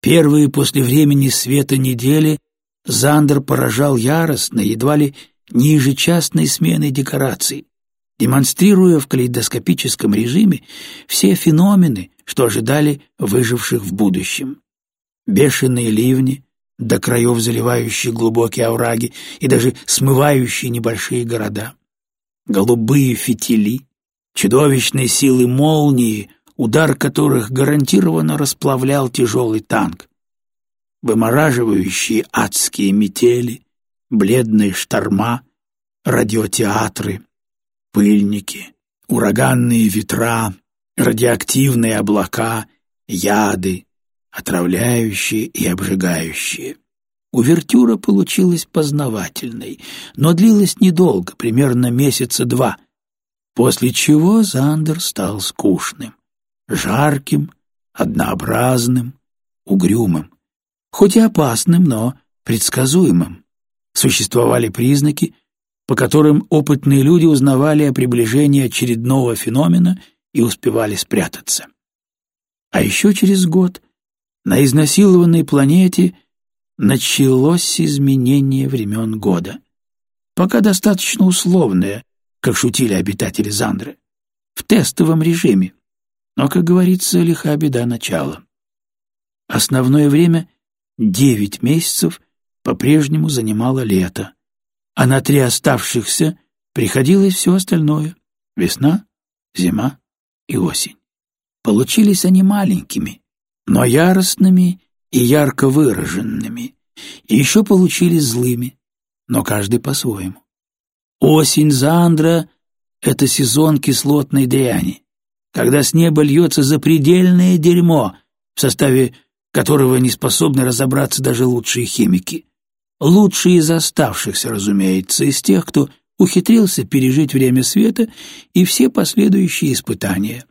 Первые после времени света недели Зандер поражал яростно, едва ли не ежечасной сменой декораций, демонстрируя в калейдоскопическом режиме все феномены, что ожидали выживших в будущем. Бешеные ливни, до краев заливающие глубокие овраги и даже смывающие небольшие города. Голубые фитили, чудовищные силы молнии, удар которых гарантированно расплавлял тяжелый танк. Вымораживающие адские метели, бледные шторма, радиотеатры, пыльники, ураганные ветра, радиоактивные облака, яды, отравляющие и обжигающие. Увертюра получилась познавательной, но длилась недолго, примерно месяца два, после чего Зандер стал скучным, жарким, однообразным, угрюмым, хоть и опасным, но предсказуемым. Существовали признаки, по которым опытные люди узнавали о приближении очередного феномена и успевали спрятаться. А еще через год на изнасилованной планете началось изменение времен года. Пока достаточно условное, как шутили обитатели Зандры, в тестовом режиме. Но, как говорится, лиха беда начала. Основное время — девять месяцев — по-прежнему занимало лето, а на три оставшихся приходилось все остальное — весна, зима и осень. Получились они маленькими, но яростными и ярко выраженными, и еще получились злыми, но каждый по-своему. Осень Зандра — это сезон кислотной дряни, когда с неба льется запредельное дерьмо, в составе которого не способны разобраться даже лучшие химики. Лучшие из оставшихся, разумеется, из тех, кто ухитрился пережить время света и все последующие испытания.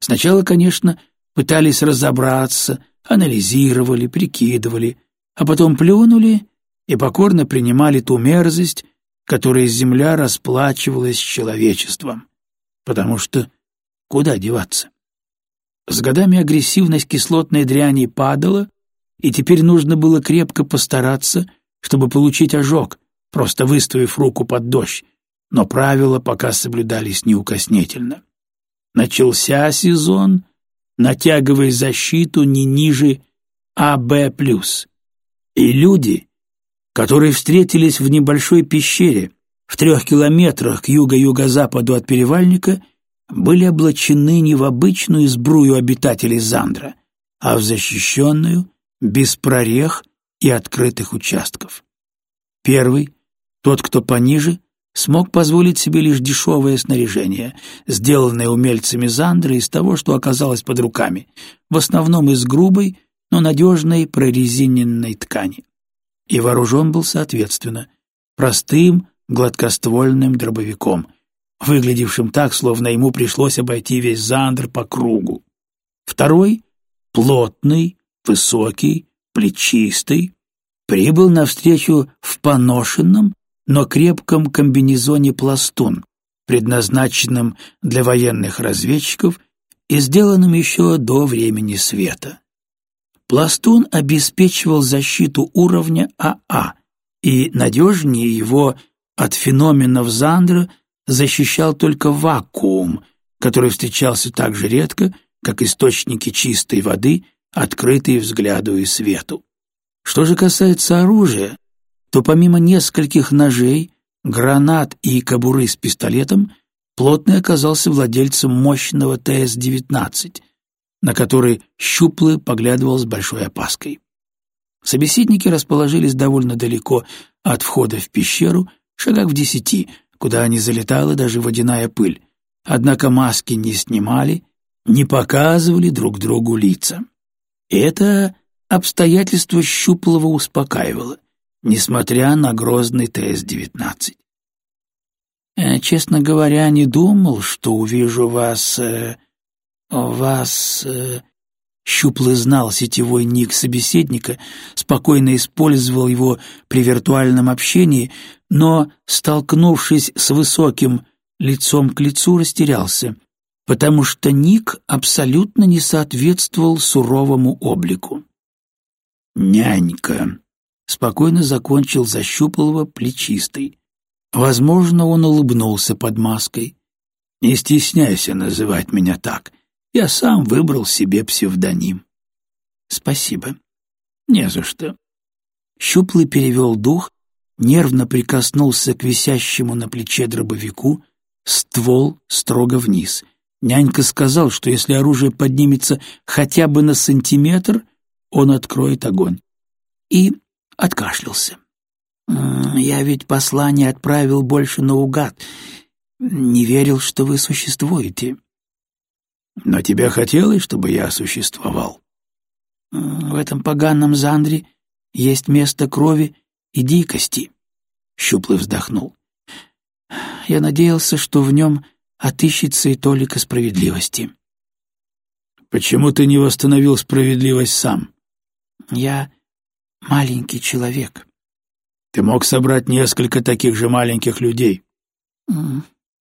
Сначала, конечно, пытались разобраться, анализировали, прикидывали, а потом плюнули и покорно принимали ту мерзость, которой Земля расплачивалась с человечеством. Потому что куда деваться? С годами агрессивность кислотной дряни падала, и теперь нужно было крепко постараться, чтобы получить ожог, просто выставив руку под дождь, но правила пока соблюдались неукоснительно. Начался сезон, натягивая защиту не ниже АБ+. И люди, которые встретились в небольшой пещере в трех километрах к юго-юго-западу от перевальника, были облачены не в обычную сбрую обитателей Зандра, а в защищенную, без прорех и открытых участков. Первый, тот, кто пониже, смог позволить себе лишь дешевое снаряжение, сделанное умельцами Зандры из того, что оказалось под руками, в основном из грубой, но надежной прорезиненной ткани. И вооружен был соответственно, простым гладкоствольным дробовиком, выглядевшим так, словно ему пришлось обойти весь Зандр по кругу. Второй, плотный, высокий, плечистый, прибыл навстречу в поношенном, но крепком комбинезоне пластун, предназначенном для военных разведчиков и сделанном еще до времени света. Пластун обеспечивал защиту уровня АА, и надежнее его от феноменов Зандра защищал только вакуум, который встречался так же редко, как источники чистой воды, открытые взгляду и свету. Что же касается оружия, то помимо нескольких ножей, гранат и кобуры с пистолетом, Плотный оказался владельцем мощного ТС-19, на который щуплый поглядывал с большой опаской. Собеседники расположились довольно далеко от входа в пещеру, шагах в десяти, куда не залетала даже водяная пыль, однако маски не снимали, не показывали друг другу лица. Это обстоятельство Щуплова успокаивало несмотря на грозный ТС-19. Э, честно говоря, не думал, что увижу вас... Э, вас... Э, Щуплый знал сетевой ник собеседника, спокойно использовал его при виртуальном общении, но, столкнувшись с высоким лицом к лицу, растерялся, потому что ник абсолютно не соответствовал суровому облику. «Нянька», — спокойно закончил Защупалова плечистый. Возможно, он улыбнулся под маской. «Не стесняйся называть меня так. Я сам выбрал себе псевдоним». «Спасибо». «Не за что». Щуплый перевел дух, нервно прикоснулся к висящему на плече дробовику, ствол строго вниз. Нянька сказал, что если оружие поднимется хотя бы на сантиметр, он откроет огонь. И откашлялся. «Я ведь послание отправил больше наугад. Не верил, что вы существуете». «Но тебе хотелось, чтобы я существовал?» «В этом поганом Зандре есть место крови и дикости», — Щуплый вздохнул. «Я надеялся, что в нем отыщется и толика справедливости». «Почему ты не восстановил справедливость сам?» «Я маленький человек». «Ты мог собрать несколько таких же маленьких людей».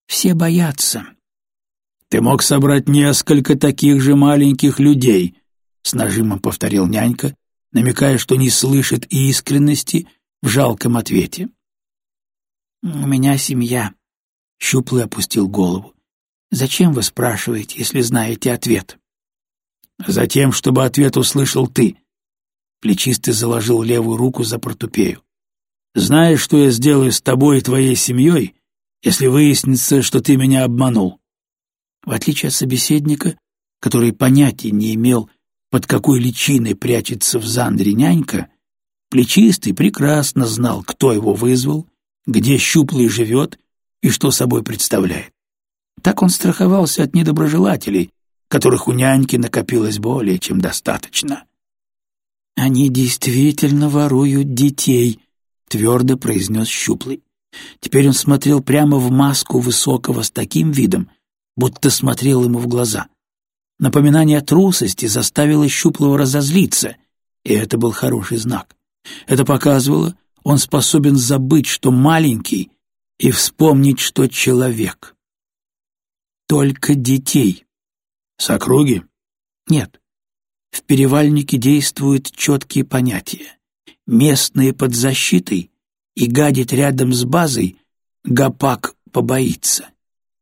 «Все боятся». «Ты мог собрать несколько таких же маленьких людей», — с нажимом повторил нянька, намекая, что не слышит искренности в жалком ответе. «У меня семья», — Щуплый опустил голову. «Зачем вы спрашиваете, если знаете ответ?» «Затем, чтобы ответ услышал ты». Плечистый заложил левую руку за портупею. «Знаешь, что я сделаю с тобой и твоей семьей, если выяснится, что ты меня обманул?» В отличие от собеседника, который понятия не имел, под какой личиной прячется в Зандре нянька, плечистый прекрасно знал, кто его вызвал, где щуплый живет и что собой представляет. Так он страховался от недоброжелателей, которых у няньки накопилось более чем достаточно. «Они действительно воруют детей», — твердо произнес щуплый. Теперь он смотрел прямо в маску высокого с таким видом, будто смотрел ему в глаза. Напоминание о трусости заставило Щуплого разозлиться, и это был хороший знак. Это показывало, он способен забыть, что маленький, и вспомнить, что человек. Только детей. С округи? Нет. В перевальнике действуют четкие понятия. Местные под защитой, и гадить рядом с базой Гапак побоится.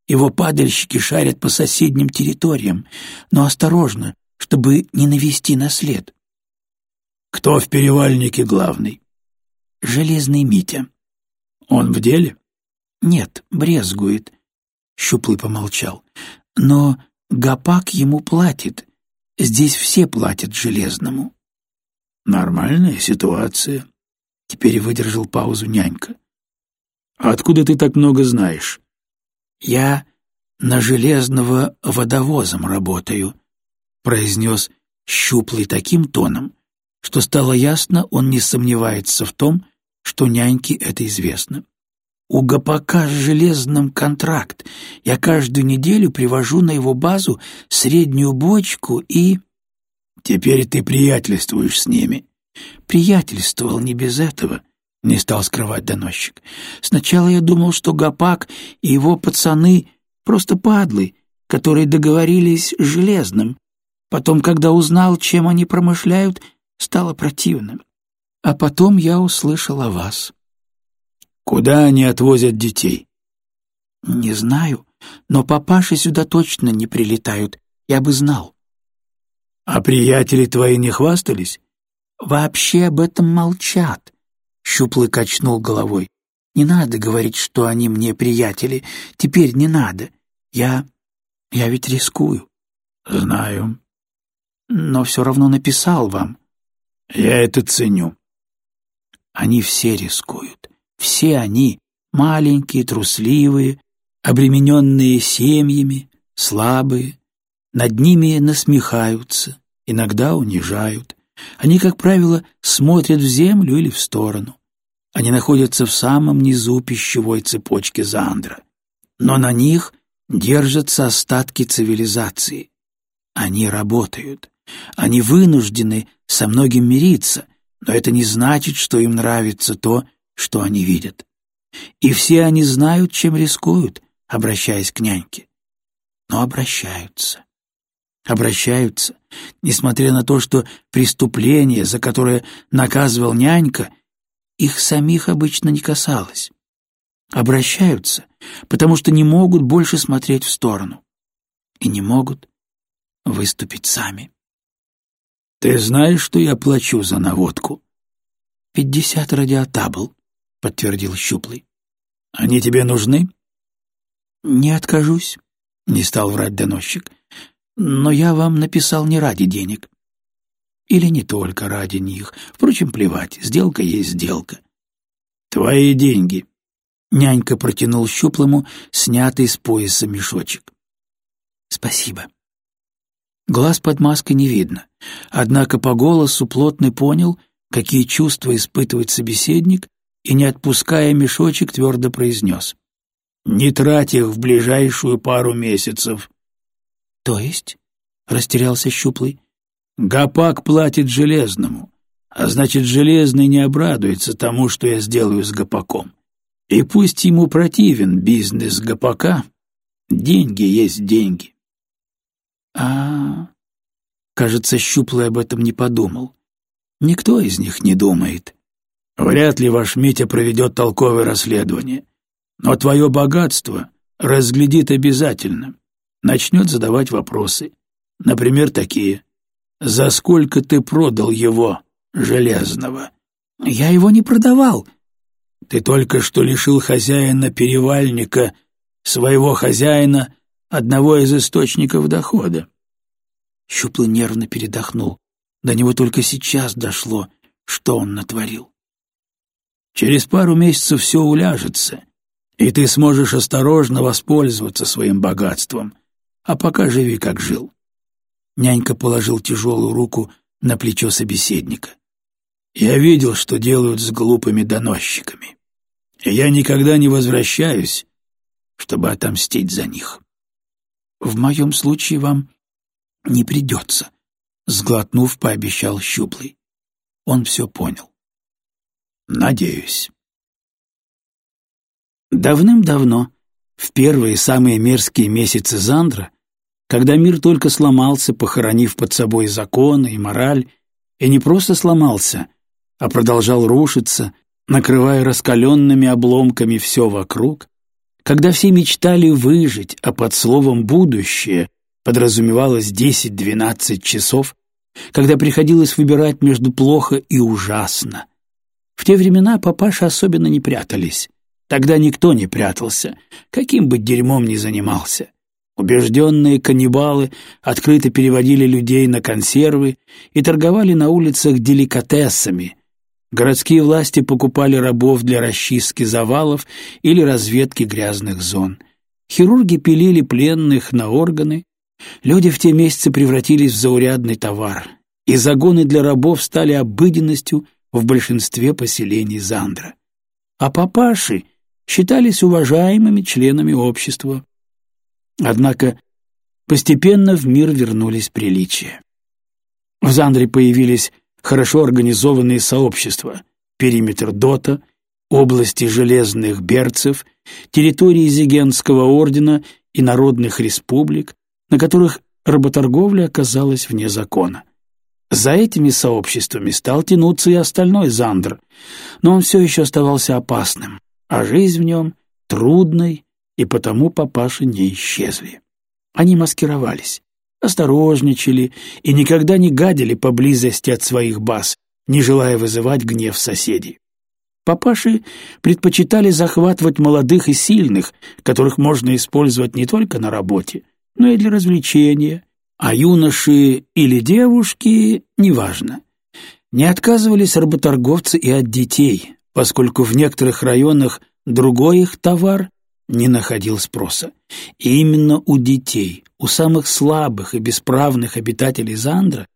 Его падальщики шарят по соседним территориям, но осторожно, чтобы не навести на след. Кто в перевальнике главный? Железный Митя. Он в деле? Нет, брезгует. Щуплый помолчал. Но Гапак ему платит. Здесь все платят Железному. Нормальная ситуация. Теперь выдержал паузу нянька. А откуда ты так много знаешь? «Я на железного водовозом работаю», — произнес щуплый таким тоном, что стало ясно, он не сомневается в том, что няньке это известно. «У ГПК с железным контракт. Я каждую неделю привожу на его базу среднюю бочку и...» «Теперь ты приятельствуешь с ними». «Приятельствовал не без этого», — не стал скрывать доносчик. «Сначала я думал, что Гапак и его пацаны просто падлы, которые договорились с Железным. Потом, когда узнал, чем они промышляют, стало противно. А потом я услышал о вас». «Куда они отвозят детей?» «Не знаю, но папаши сюда точно не прилетают, я бы знал». «А приятели твои не хвастались?» «Вообще об этом молчат. Щуплый качнул головой. «Не надо говорить, что они мне приятели. Теперь не надо. Я... я ведь рискую». «Знаю». «Но все равно написал вам». «Я это ценю». Они все рискуют. Все они, маленькие, трусливые, обремененные семьями, слабые. Над ними насмехаются, иногда унижают. Они, как правило, смотрят в землю или в сторону. Они находятся в самом низу пищевой цепочки Зандра. Но на них держатся остатки цивилизации. Они работают. Они вынуждены со многим мириться, но это не значит, что им нравится то, что они видят. И все они знают, чем рискуют, обращаясь к няньке. Но обращаются. Обращаются, несмотря на то, что преступление, за которое наказывал нянька, их самих обычно не касалось. Обращаются, потому что не могут больше смотреть в сторону. И не могут выступить сами. «Ты знаешь, что я плачу за наводку?» «Пятьдесят радиотабл», — подтвердил Щуплый. «Они тебе нужны?» «Не откажусь», — не стал врать доносчик. «Но я вам написал не ради денег. Или не только ради них. Впрочем, плевать, сделка есть сделка». «Твои деньги», — нянька протянул щуплому снятый с пояса мешочек. «Спасибо». Глаз под маской не видно, однако по голосу плотный понял, какие чувства испытывает собеседник, и, не отпуская мешочек, твердо произнес. Не трать их в ближайшую пару месяцев. — То есть? — растерялся Щуплый. — Гопак платит Железному, а значит, Железный не обрадуется тому, что я сделаю с Гопаком. И пусть ему противен бизнес Гопака, деньги есть деньги. А, Кажется, Щуплый об этом не подумал. Никто из них не думает. Вряд ли ваш Митя проведет толковое расследование. Но твое богатство разглядит обязательно, начнет задавать вопросы. Например, такие. «За сколько ты продал его, железного?» «Я его не продавал». «Ты только что лишил хозяина перевальника, своего хозяина, одного из источников дохода». Щуплый нервно передохнул. До него только сейчас дошло, что он натворил. «Через пару месяцев все уляжется, и ты сможешь осторожно воспользоваться своим богатством, а пока живи, как жил». Нянька положил тяжелую руку на плечо собеседника. «Я видел, что делают с глупыми доносчиками, я никогда не возвращаюсь, чтобы отомстить за них». «В моем случае вам не придется», — сглотнув, пообещал Щуплый. Он все понял. «Надеюсь». Давным-давно, в первые самые мерзкие месяцы Зандра, когда мир только сломался, похоронив под собой законы и мораль, и не просто сломался, а продолжал рушиться, накрывая раскаленными обломками все вокруг, когда все мечтали выжить, а под словом «будущее» подразумевалось десять-двенадцать часов, когда приходилось выбирать между плохо и ужасно. В те времена папаши особенно не прятались. Тогда никто не прятался, каким бы дерьмом ни занимался. Убежденные каннибалы открыто переводили людей на консервы и торговали на улицах деликатесами. Городские власти покупали рабов для расчистки завалов или разведки грязных зон. Хирурги пилили пленных на органы. Люди в те месяцы превратились в заурядный товар, и загоны для рабов стали обыденностью в большинстве поселений Зандра. А папаши считались уважаемыми членами общества. Однако постепенно в мир вернулись приличия. В Зандре появились хорошо организованные сообщества, периметр Дота, области железных берцев, территории Зигенского ордена и народных республик, на которых работорговля оказалась вне закона. За этими сообществами стал тянуться и остальной Зандр, но он все еще оставался опасным а жизнь в нем трудной, и потому папаши не исчезли. Они маскировались, осторожничали и никогда не гадили поблизости от своих баз, не желая вызывать гнев соседей. Папаши предпочитали захватывать молодых и сильных, которых можно использовать не только на работе, но и для развлечения, а юноши или девушки — неважно. Не отказывались работорговцы и от детей, поскольку в некоторых районах другой их товар не находил спроса. И именно у детей, у самых слабых и бесправных обитателей Зандра,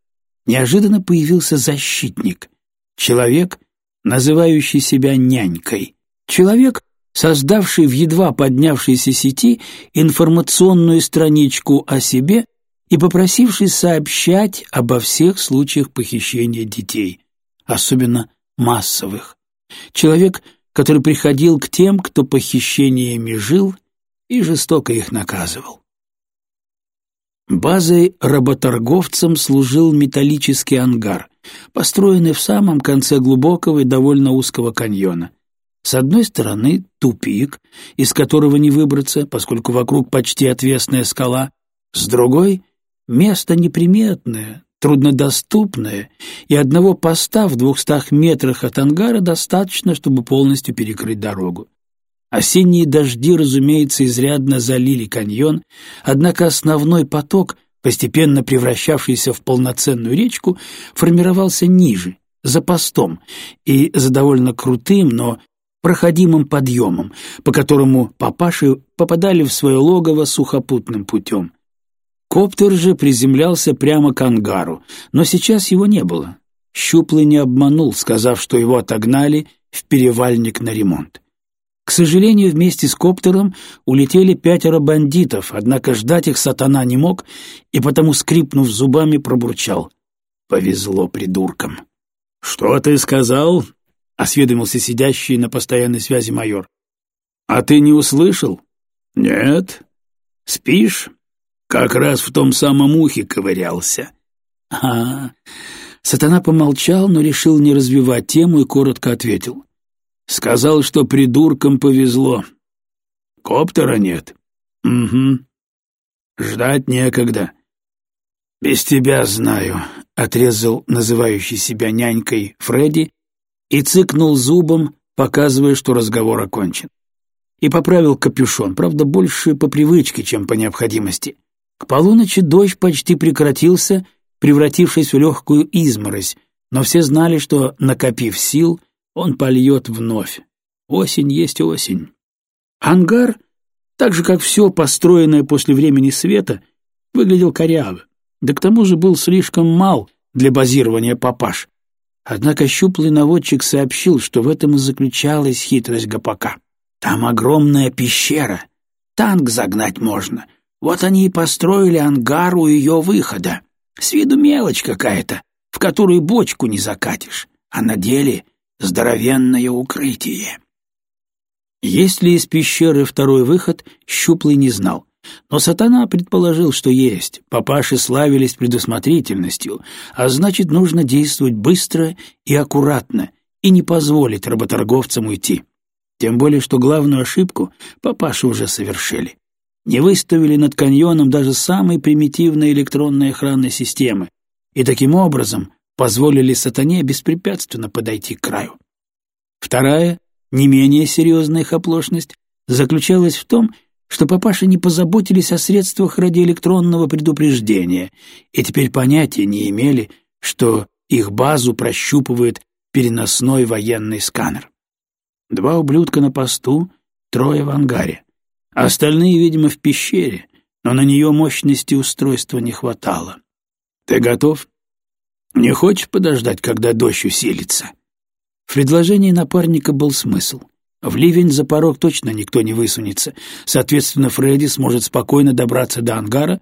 неожиданно появился защитник, человек, называющий себя нянькой, человек, создавший в едва поднявшейся сети информационную страничку о себе и попросивший сообщать обо всех случаях похищения детей, особенно массовых. Человек, который приходил к тем, кто похищениями жил, и жестоко их наказывал. Базой работорговцам служил металлический ангар, построенный в самом конце глубокого и довольно узкого каньона. С одной стороны тупик, из которого не выбраться, поскольку вокруг почти отвесная скала, с другой — место неприметное, труднодоступное, и одного поста в двухстах метрах от ангара достаточно, чтобы полностью перекрыть дорогу. Осенние дожди, разумеется, изрядно залили каньон, однако основной поток, постепенно превращавшийся в полноценную речку, формировался ниже, за постом, и за довольно крутым, но проходимым подъемом, по которому папаши попадали в свое логово сухопутным путем. Коптер же приземлялся прямо к ангару, но сейчас его не было. Щуплый не обманул, сказав, что его отогнали в перевальник на ремонт. К сожалению, вместе с коптером улетели пятеро бандитов, однако ждать их сатана не мог и потому, скрипнув зубами, пробурчал. «Повезло придуркам». «Что ты сказал?» — осведомился сидящий на постоянной связи майор. «А ты не услышал?» «Нет». «Спишь?» «Как раз в том самом ухе ковырялся». «А...» Сатана помолчал, но решил не развивать тему и коротко ответил. Сказал, что придуркам повезло. Коптера нет. Угу. Ждать некогда. Без тебя знаю, отрезал называющий себя нянькой Фредди и цыкнул зубом, показывая, что разговор окончен. И поправил капюшон, правда, больше по привычке, чем по необходимости. К полуночи дождь почти прекратился, превратившись в легкую изморозь, но все знали, что, накопив сил, он польет вновь. Осень есть осень. Ангар, так же как все построенное после времени света, выглядел коряво, да к тому же был слишком мал для базирования папаш. Однако щуплый наводчик сообщил, что в этом и заключалась хитрость Гапака. Там огромная пещера, танк загнать можно. Вот они и построили ангар у ее выхода. С виду мелочь какая-то, в которую бочку не закатишь, а на деле — здоровенное укрытие. Есть ли из пещеры второй выход, Щуплый не знал. Но сатана предположил, что есть. Папаши славились предусмотрительностью, а значит, нужно действовать быстро и аккуратно и не позволить работорговцам уйти. Тем более, что главную ошибку папаши уже совершили. Не выставили над каньоном даже самые примитивные электронные охранные системы, и таким образом позволили сатане беспрепятственно подойти к краю. Вторая, не менее серьезная их оплошность, заключалась в том, что папаши не позаботились о средствах радиоэлектронного предупреждения и теперь понятия не имели, что их базу прощупывает переносной военный сканер. Два ублюдка на посту, трое в ангаре. Остальные, видимо, в пещере, но на нее мощности устройства не хватало. «Ты готов?» Не хочешь подождать, когда дождь усилится?» В предложении напарника был смысл. В ливень за порог точно никто не высунется, соответственно, Фредди сможет спокойно добраться до ангара,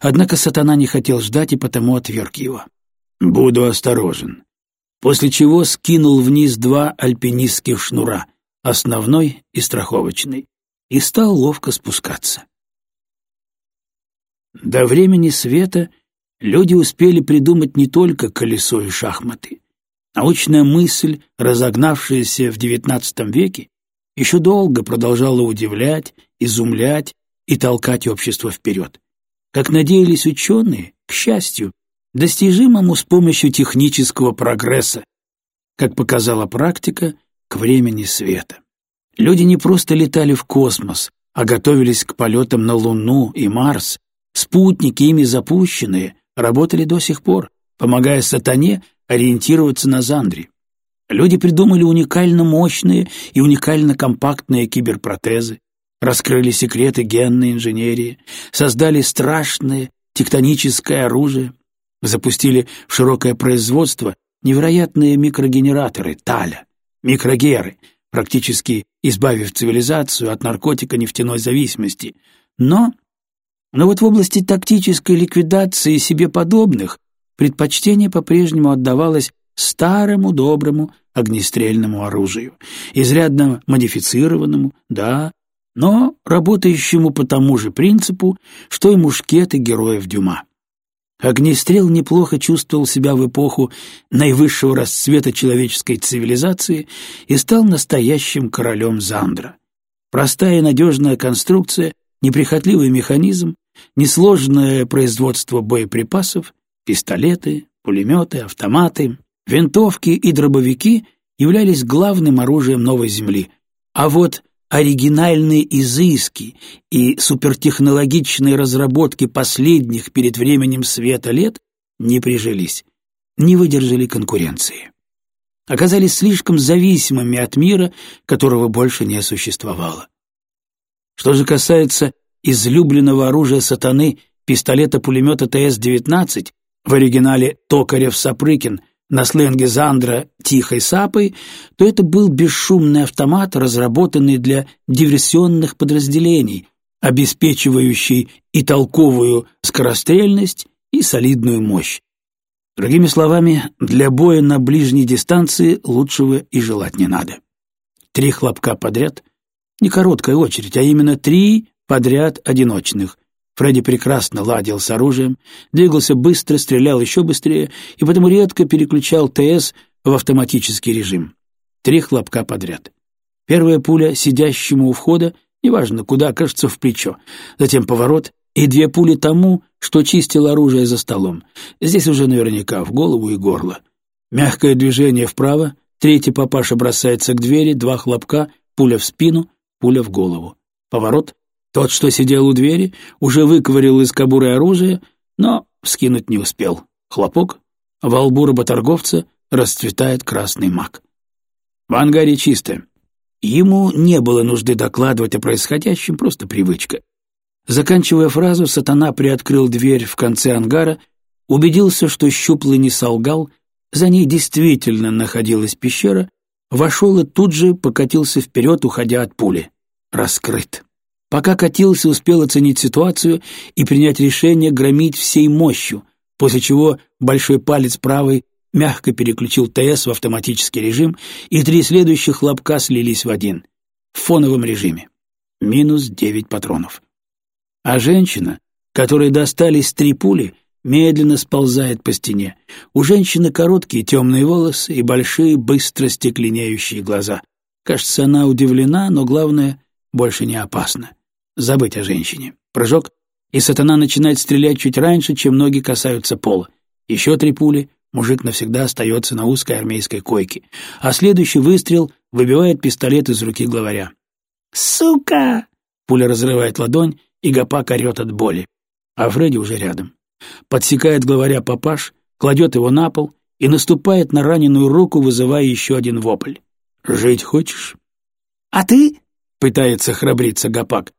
однако сатана не хотел ждать и потому отверг его. «Буду осторожен», после чего скинул вниз два альпинистских шнура, основной и страховочный, и стал ловко спускаться. До времени света — люди успели придумать не только колесо и шахматы. Научная мысль, разогнавшаяся в XIX веке, еще долго продолжала удивлять, изумлять и толкать общество вперед. Как надеялись ученые, к счастью, достижимому с помощью технического прогресса, как показала практика, к времени света. Люди не просто летали в космос, а готовились к полетам на Луну и Марс. Спутники, ими запущенные, работали до сих пор, помогая сатане ориентироваться на Зандри. Люди придумали уникально мощные и уникально компактные киберпротезы, раскрыли секреты генной инженерии, создали страшное тектоническое оружие, запустили в широкое производство невероятные микрогенераторы Таля, микрогеры, практически избавив цивилизацию от наркотико-нефтяной зависимости. Но но вот в области тактической ликвидации себе подобных предпочтение по-прежнему отдавалось старому доброму огнестрельному оружию, изрядно модифицированному, да, но работающему по тому же принципу, что и мушкеты героев Дюма. Огнестрел неплохо чувствовал себя в эпоху наивысшего расцвета человеческой цивилизации и стал настоящим королем Зандра. Простая и надежная конструкция, неприхотливый механизм, несложное производство боеприпасов, пистолеты, пулеметы, автоматы, винтовки и дробовики являлись главным оружием новой Земли, а вот оригинальные изыски и супертехнологичные разработки последних перед временем света лет не прижились, не выдержали конкуренции. Оказались слишком зависимыми от мира, которого больше не существовало. Что же касается излюбленного оружия сатаны, пистолета-пулемета ТС-19, в оригинале Токарев-Сапрыкин – на сленге Зандра «тихой сапой», то это был бесшумный автомат, разработанный для диверсионных подразделений, обеспечивающий и толковую скорострельность, и солидную мощь. Другими словами, для боя на ближней дистанции лучшего и желать не надо. Три хлопка подряд — не короткая очередь, а именно три подряд одиночных, Фредди прекрасно ладил с оружием, двигался быстро, стрелял еще быстрее и потому редко переключал ТС в автоматический режим. Три хлопка подряд. Первая пуля сидящему у входа, неважно куда, кажется, в плечо. Затем поворот и две пули тому, что чистил оружие за столом. Здесь уже наверняка в голову и горло. Мягкое движение вправо, третий папаша бросается к двери, два хлопка, пуля в спину, пуля в голову. Поворот, тот, что сидел у двери, уже выковырил из кобуры оружие, но скинуть не успел. Хлопок, во лбу работорговца расцветает красный мак. В ангаре чисто. Ему не было нужды докладывать о происходящем, просто привычка. Заканчивая фразу, сатана приоткрыл дверь в конце ангара, убедился, что щуплый не солгал, за ней действительно находилась пещера, вошел и тут же покатился вперед, уходя от пули. Раскрыт. Пока катился, успел оценить ситуацию и принять решение громить всей мощью, после чего большой палец правой мягко переключил ТС в автоматический режим, и три следующих хлопка слились в один, в фоновом режиме. Минус девять патронов. А женщина, которой достались три пули, медленно сползает по стене. У женщины короткие темные волосы и большие, быстро стекленеющие глаза. Кажется, она удивлена, но главное, больше не опасна забыть о женщине. Прыжок, и сатана начинает стрелять чуть раньше, чем ноги касаются пола. Еще три пули, мужик навсегда остается на узкой армейской койке, а следующий выстрел выбивает пистолет из руки главаря. «Сука!» Пуля разрывает ладонь, и Гапак орет от боли. А Фредди уже рядом. Подсекает главаря папаш, кладет его на пол и наступает на раненую руку, вызывая еще один вопль. «Жить хочешь?» «А ты?» — пытается храбриться Гапак.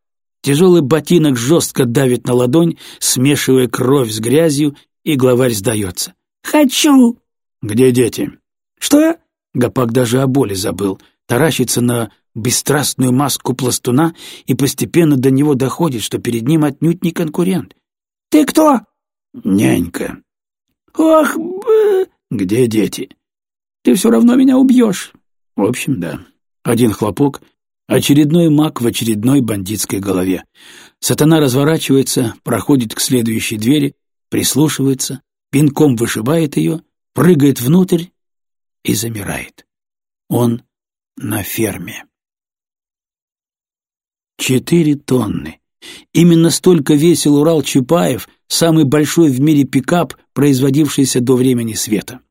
Тяжелый ботинок жестко давит на ладонь, смешивая кровь с грязью, и главарь сдается. «Хочу!» «Где дети?» «Что?» Гапак даже о боли забыл, таращится на бесстрастную маску пластуна, и постепенно до него доходит, что перед ним отнюдь не конкурент. «Ты кто?» «Нянька». «Ох, бы...» «Где дети?» «Ты все равно меня убьешь». «В общем, да». Один хлопок, Очередной маг в очередной бандитской голове. Сатана разворачивается, проходит к следующей двери, прислушивается, пинком вышибает ее, прыгает внутрь и замирает. Он на ферме. Четыре тонны. Именно столько весил Урал Чапаев, самый большой в мире пикап, производившийся до времени света.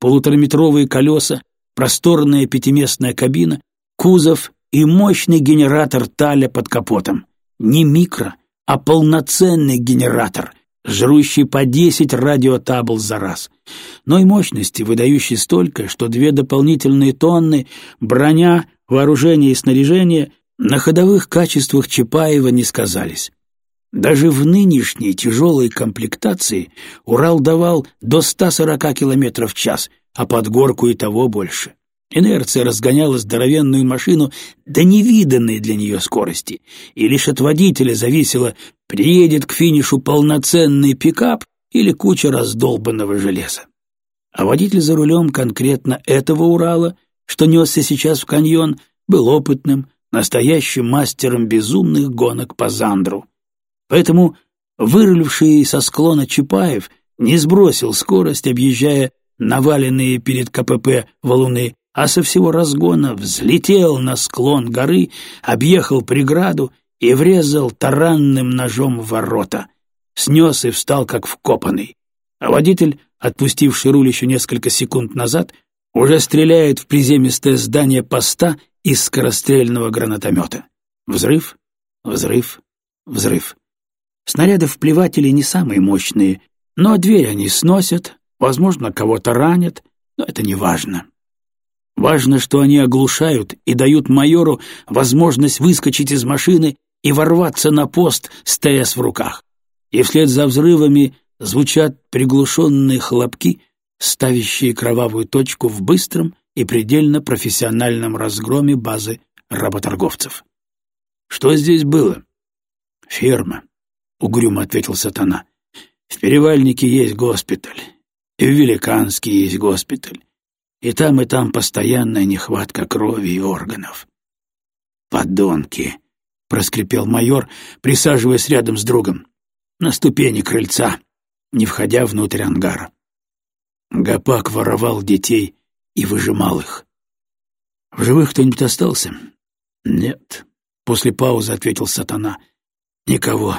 Полутораметровые колеса, просторная пятиместная кабина, кузов и мощный генератор таля под капотом. Не микро, а полноценный генератор, жрущий по 10 радиотабл за раз. Но и мощности, выдающей столько, что две дополнительные тонны, броня, вооружение и снаряжение на ходовых качествах Чапаева не сказались. Даже в нынешней тяжелой комплектации Урал давал до 140 км в час, а под горку и того больше. Инерция разгоняла здоровенную машину до невиданной для нее скорости, и лишь от водителя зависело, приедет к финишу полноценный пикап или куча раздолбанного железа. А водитель за рулем конкретно этого Урала, что несся сейчас в каньон, был опытным, настоящим мастером безумных гонок по Зандру. Поэтому вырвавший со склона Чапаев не сбросил скорость, объезжая наваленные перед КПП валуны, а со всего разгона взлетел на склон горы, объехал преграду и врезал таранным ножом ворота. Снес и встал как вкопанный. А водитель, отпустивший руль еще несколько секунд назад, уже стреляет в приземистое здание поста из скорострельного гранатомета. Взрыв, взрыв, взрыв. Снаряды вплеватели не самые мощные, но дверь они сносят, возможно, кого-то ранят, но это не важно. Важно, что они оглушают и дают майору возможность выскочить из машины и ворваться на пост с ТС в руках. И вслед за взрывами звучат приглушенные хлопки, ставящие кровавую точку в быстром и предельно профессиональном разгроме базы работорговцев. «Что здесь было?» «Ферма», — угрюмо ответил сатана. «В Перевальнике есть госпиталь, и в Великанске есть госпиталь, и там, и там постоянная нехватка крови и органов». «Подонки!» — проскрипел майор, присаживаясь рядом с другом, на ступени крыльца, не входя внутрь ангара. Гапак воровал детей и выжимал их. «В живых кто-нибудь остался?» «Нет», — после паузы ответил сатана. «Никого,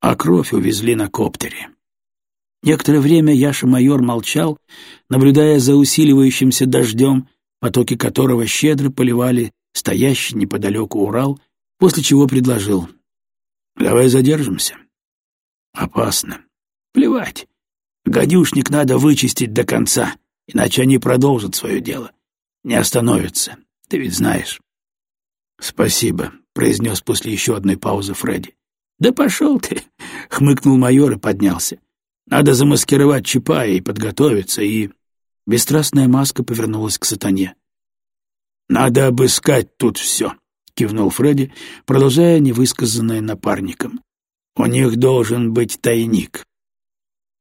а кровь увезли на коптере». Некоторое время Яша-майор молчал, наблюдая за усиливающимся дождем, потоки которого щедро поливали стоящий неподалеку Урал, после чего предложил. «Давай задержимся». «Опасно. Плевать. Гадюшник надо вычистить до конца, иначе они продолжат свое дело. Не остановятся, ты ведь знаешь. — Спасибо, — произнес после еще одной паузы Фредди. — Да пошел ты, — хмыкнул майор и поднялся. — Надо замаскировать Чапая и подготовиться, и... Бесстрастная маска повернулась к сатане. — Надо обыскать тут все, — кивнул Фредди, продолжая невысказанное напарником. — У них должен быть тайник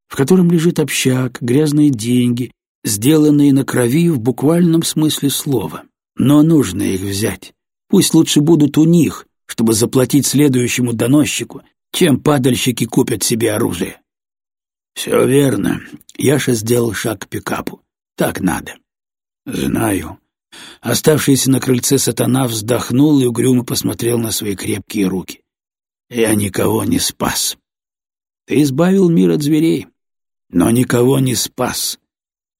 в котором лежит общак, грязные деньги, сделанные на крови в буквальном смысле слова. Но нужно их взять. Пусть лучше будут у них, чтобы заплатить следующему доносчику, чем падальщики купят себе оружие. Все верно. Яша сделал шаг к пикапу. Так надо. Знаю. Оставшийся на крыльце сатана вздохнул и угрюмо посмотрел на свои крепкие руки. Я никого не спас. Ты избавил мир от зверей но никого не спас.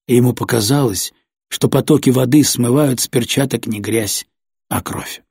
И ему показалось, что потоки воды смывают с перчаток не грязь, а кровь.